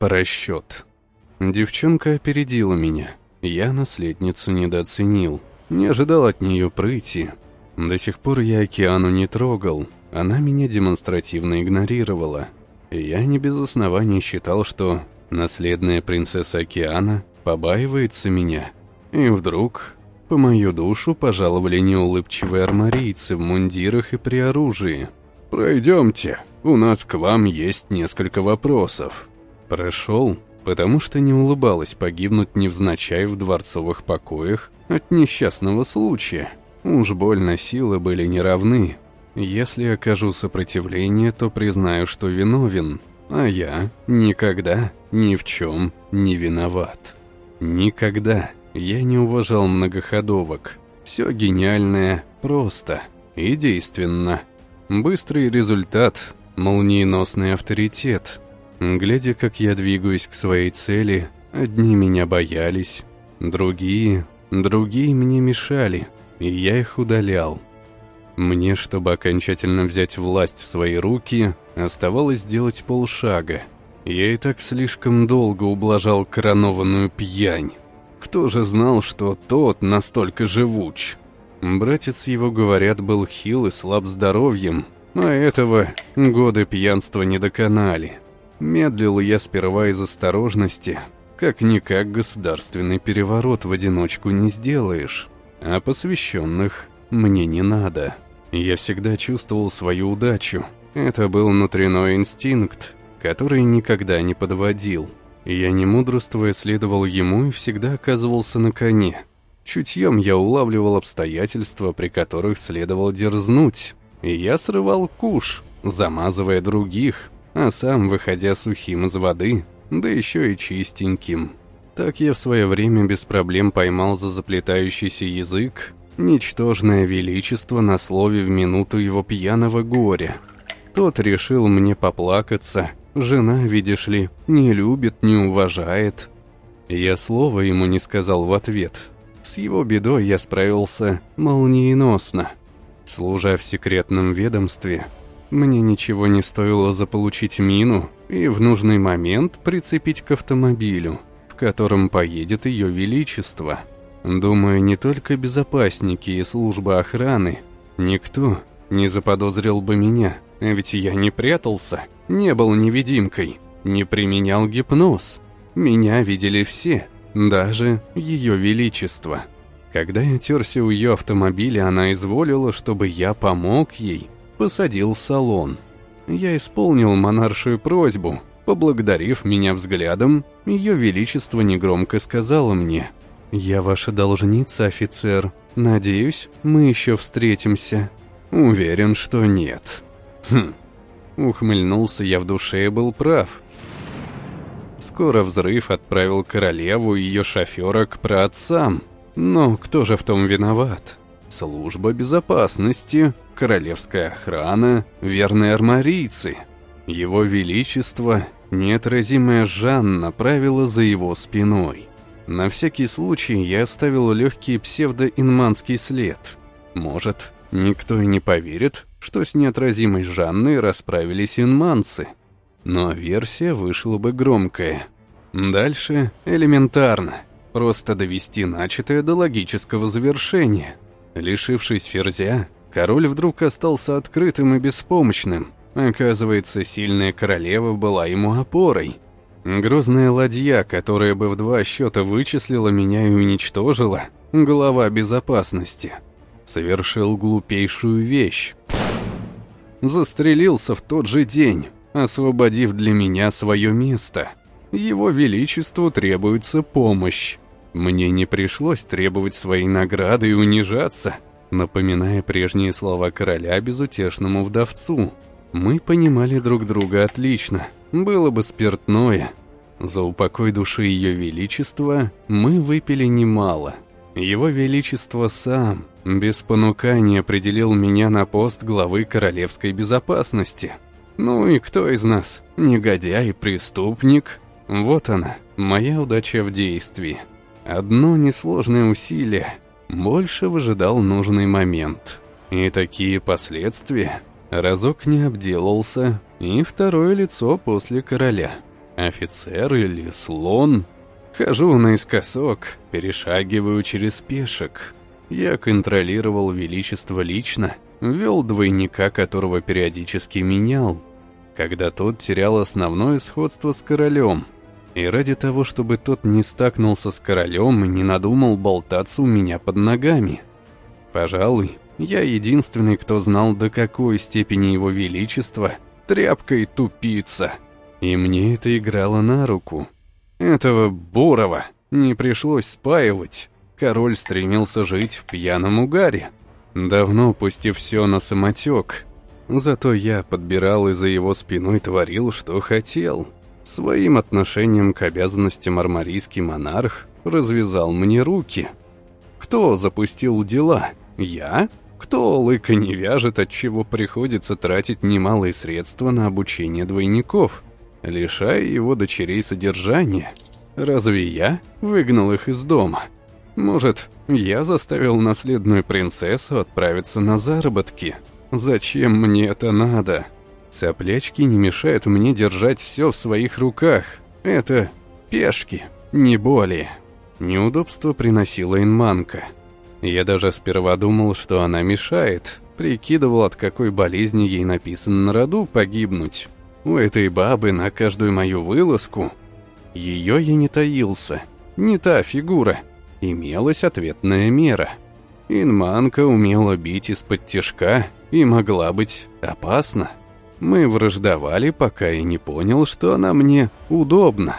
Просчет. Девчонка опередила меня. Я наследницу недооценил. Не ожидал от нее прыти. До сих пор я океану не трогал. Она меня демонстративно игнорировала. Я не без оснований считал, что наследная принцесса океана побаивается меня. И вдруг по мою душу пожаловали неулыбчивые армарийцы в мундирах и при оружии. «Пройдемте, у нас к вам есть несколько вопросов». Прошел, потому что не улыбалась погибнуть невзначай в дворцовых покоях от несчастного случая. Уж больно силы были неравны. Если окажу сопротивление, то признаю, что виновен, а я никогда ни в чем не виноват. Никогда я не уважал многоходовок. Все гениальное просто и действенно. Быстрый результат, молниеносный авторитет – Глядя, как я двигаюсь к своей цели, одни меня боялись, другие, другие мне мешали, и я их удалял. Мне, чтобы окончательно взять власть в свои руки, оставалось сделать полшага. Я и так слишком долго ублажал коронованную пьянь. Кто же знал, что тот настолько живуч? Братец его, говорят, был хил и слаб здоровьем, а этого годы пьянства не доконали. Медлил я сперва из осторожности. Как-никак государственный переворот в одиночку не сделаешь. А посвященных мне не надо. Я всегда чувствовал свою удачу. Это был внутренний инстинкт, который никогда не подводил. Я не мудрствуя следовал ему и всегда оказывался на коне. Чутьем я улавливал обстоятельства, при которых следовало дерзнуть. И я срывал куш, замазывая других, а сам выходя сухим из воды, да еще и чистеньким. Так я в свое время без проблем поймал за заплетающийся язык ничтожное величество на слове в минуту его пьяного горя. Тот решил мне поплакаться, жена, видишь ли, не любит, не уважает. Я слова ему не сказал в ответ. С его бедой я справился молниеносно. Служа в секретном ведомстве, мне ничего не стоило заполучить мину и в нужный момент прицепить к автомобилю, в котором поедет ее величество. Думаю, не только безопасники и служба охраны, никто не заподозрил бы меня, ведь я не прятался, не был невидимкой, не применял гипноз. Меня видели все, даже ее величество. Когда я терся у ее автомобиля, она изволила, чтобы я помог ей – посадил в салон. Я исполнил монаршую просьбу. Поблагодарив меня взглядом, ее величество негромко сказала мне, «Я ваша должница, офицер. Надеюсь, мы еще встретимся». «Уверен, что нет». «Хм». Ухмыльнулся я в душе и был прав. Скоро взрыв отправил королеву и ее шофера к праотцам. Но кто же в том виноват? Служба безопасности, королевская охрана, верные армарийцы. Его Величество, неотразимая Жанна, правила за его спиной. На всякий случай я оставил легкий псевдоинманский след. Может, никто и не поверит, что с неотразимой Жанной расправились инманцы. Но версия вышла бы громкая. Дальше элементарно. Просто довести начатое до логического завершения – Лишившись ферзя, король вдруг остался открытым и беспомощным. Оказывается, сильная королева была ему опорой. Грозная ладья, которая бы в два счета вычислила меня и уничтожила, глава безопасности, совершил глупейшую вещь. Застрелился в тот же день, освободив для меня свое место. Его Величеству требуется помощь. Мне не пришлось требовать своей награды и унижаться, напоминая прежние слова короля безутешному вдовцу. Мы понимали друг друга отлично, было бы спиртное. За упокой души Ее Величества мы выпили немало. Его Величество сам, без понукания, определил меня на пост главы королевской безопасности. Ну и кто из нас, негодяй, преступник? Вот она, моя удача в действии. Одно несложное усилие, больше выжидал нужный момент. И такие последствия разок не обделался, и второе лицо после короля. Офицер или слон? Хожу наискосок, перешагиваю через пешек. Я контролировал величество лично, вел двойника, которого периодически менял, когда тот терял основное сходство с королем. И ради того, чтобы тот не стакнулся с королем и не надумал болтаться у меня под ногами. Пожалуй, я единственный, кто знал, до какой степени его величества тряпка и тупица. И мне это играло на руку. Этого Бурова не пришлось спаивать. Король стремился жить в пьяном угаре, давно пустив все на самотек. Зато я подбирал и за его спиной творил, что хотел. Своим отношением к обязанностям армарийский монарх развязал мне руки. Кто запустил дела? Я? Кто лыка не вяжет, от чего приходится тратить немалые средства на обучение двойников, лишая его дочерей содержания? Разве я выгнал их из дома?» Может, я заставил наследную принцессу отправиться на заработки? Зачем мне это надо? Соплячки не мешают мне держать все в своих руках. Это пешки, не более. Неудобство приносила инманка. Я даже сперва думал, что она мешает, прикидывал, от какой болезни ей написано на роду погибнуть. У этой бабы на каждую мою вылазку ее я не таился. Не та фигура имелась ответная мера. Инманка умела бить из-под тяжка и могла быть опасна. Мы враждовали, пока я не понял, что она мне удобна.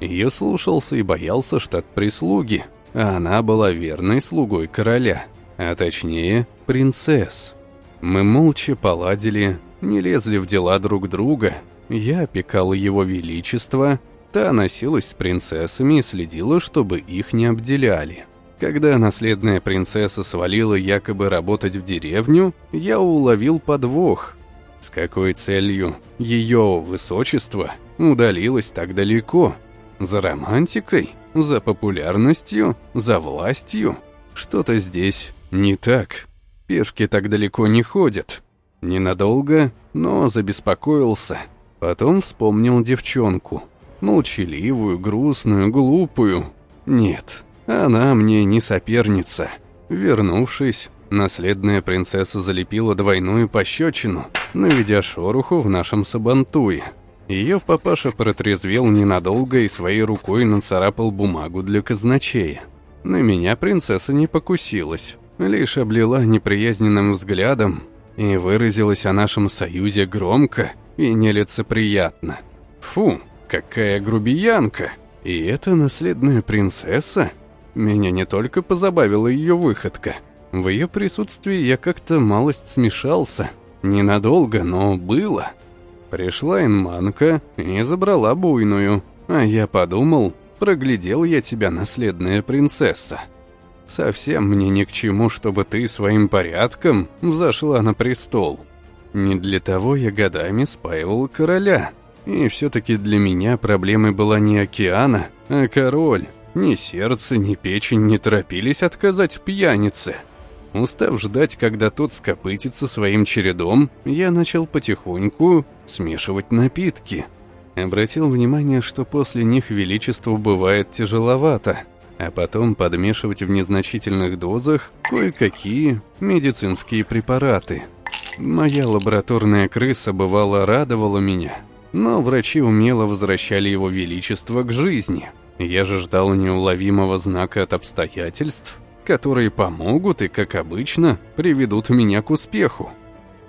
Ее слушался и боялся штат прислуги, а она была верной слугой короля, а точнее принцесс. Мы молча поладили, не лезли в дела друг друга. Я опекал его величество, Та носилась с принцессами и следила, чтобы их не обделяли. Когда наследная принцесса свалила якобы работать в деревню, я уловил подвох. С какой целью ее высочество удалилось так далеко? За романтикой? За популярностью? За властью? Что-то здесь не так. Пешки так далеко не ходят. Ненадолго, но забеспокоился. Потом вспомнил девчонку. Молчаливую, грустную, глупую. Нет, она мне не соперница. Вернувшись, наследная принцесса залепила двойную пощечину, наведя шороху в нашем сабантуе. Ее папаша протрезвел ненадолго и своей рукой нацарапал бумагу для казначея. На меня принцесса не покусилась, лишь облила неприязненным взглядом и выразилась о нашем союзе громко и нелицеприятно. Фу, Какая грубиянка! И это наследная принцесса? Меня не только позабавила ее выходка. В ее присутствии я как-то малость смешался. Ненадолго, но было. Пришла инманка и забрала буйную. А я подумал, проглядел я тебя, наследная принцесса. Совсем мне ни к чему, чтобы ты своим порядком взошла на престол. Не для того я годами спаивал короля. И все-таки для меня проблемой была не океана, а король. Ни сердце, ни печень не торопились отказать пьянице. Устав ждать, когда тот скопытится своим чередом, я начал потихоньку смешивать напитки. Обратил внимание, что после них величеству бывает тяжеловато, а потом подмешивать в незначительных дозах кое-какие медицинские препараты. Моя лабораторная крыса бывало радовала меня, но врачи умело возвращали его величество к жизни. Я же ждал неуловимого знака от обстоятельств, которые помогут и, как обычно, приведут меня к успеху.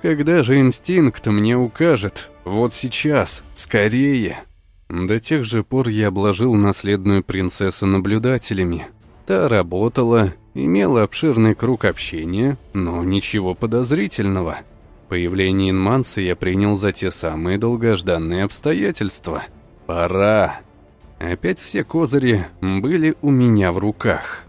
Когда же инстинкт мне укажет «вот сейчас, скорее». До тех же пор я обложил наследную принцессу наблюдателями. Та работала, имела обширный круг общения, но ничего подозрительного – Появление Инманса я принял за те самые долгожданные обстоятельства. Пора. Опять все козыри были у меня в руках.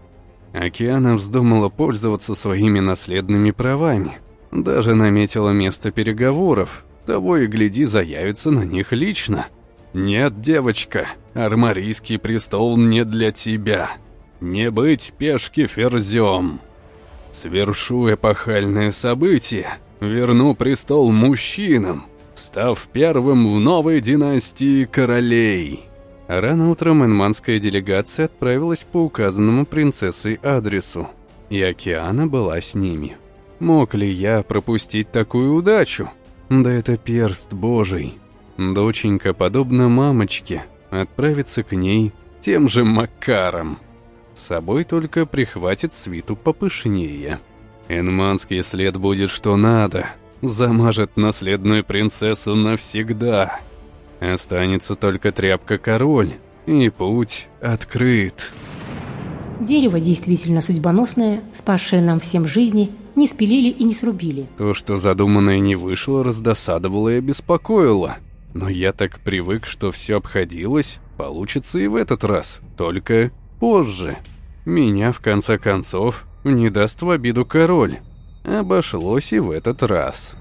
Океана вздумала пользоваться своими наследными правами. Даже наметила место переговоров. Того и гляди, заявится на них лично. «Нет, девочка, армарийский престол не для тебя. Не быть пешки ферзем. Свершу эпохальное событие» верну престол мужчинам, став первым в новой династии королей». Рано утром инманская делегация отправилась по указанному принцессой адресу, и Океана была с ними. Мог ли я пропустить такую удачу? Да это перст божий. Доченька, подобно мамочке, отправится к ней тем же Макаром. С собой только прихватит свиту попышнее. Энманский след будет что надо. Замажет наследную принцессу навсегда. Останется только тряпка-король, и путь открыт. Дерево действительно судьбоносное, спасшее нам всем жизни, не спилили и не срубили. То, что задуманное не вышло, раздосадовало и обеспокоило. Но я так привык, что все обходилось, получится и в этот раз, только позже. Меня, в конце концов, не даст в обиду король. Обошлось и в этот раз.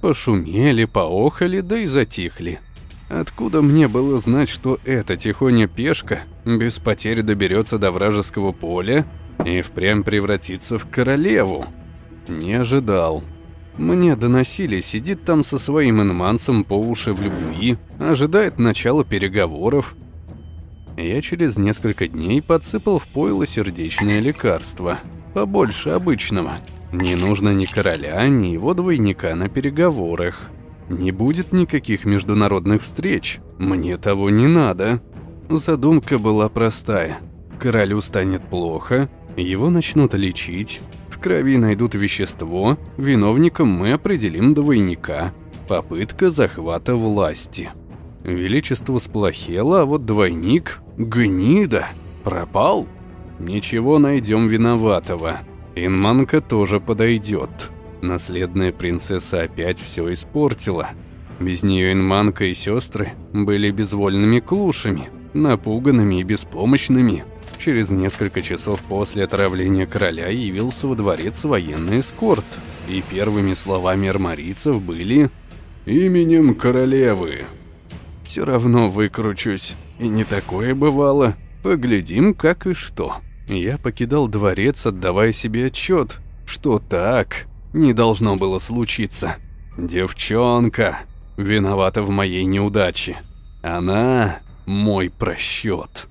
Пошумели, поохали, да и затихли. Откуда мне было знать, что эта тихоня пешка без потерь доберется до вражеского поля и впрямь превратится в королеву? Не ожидал. Мне доносили, сидит там со своим инманцем по уши в любви, ожидает начала переговоров. Я через несколько дней подсыпал в пойло сердечное лекарство, побольше обычного. Не нужно ни короля, ни его двойника на переговорах. Не будет никаких международных встреч. Мне того не надо. Задумка была простая. Королю станет плохо, его начнут лечить, в крови найдут вещество, виновником мы определим двойника. Попытка захвата власти. Величество сплохело, а вот двойник — гнида. Пропал? Ничего, найдем виноватого. Инманка тоже подойдет. Наследная принцесса опять все испортила. Без нее Инманка и сестры были безвольными клушами, напуганными и беспомощными. Через несколько часов после отравления короля явился во дворец военный эскорт, и первыми словами армарийцев были «Именем королевы». Все равно выкручусь, и не такое бывало. Поглядим, как и что. Я покидал дворец, отдавая себе отчет, что так не должно было случиться. Девчонка виновата в моей неудаче. Она мой просчет.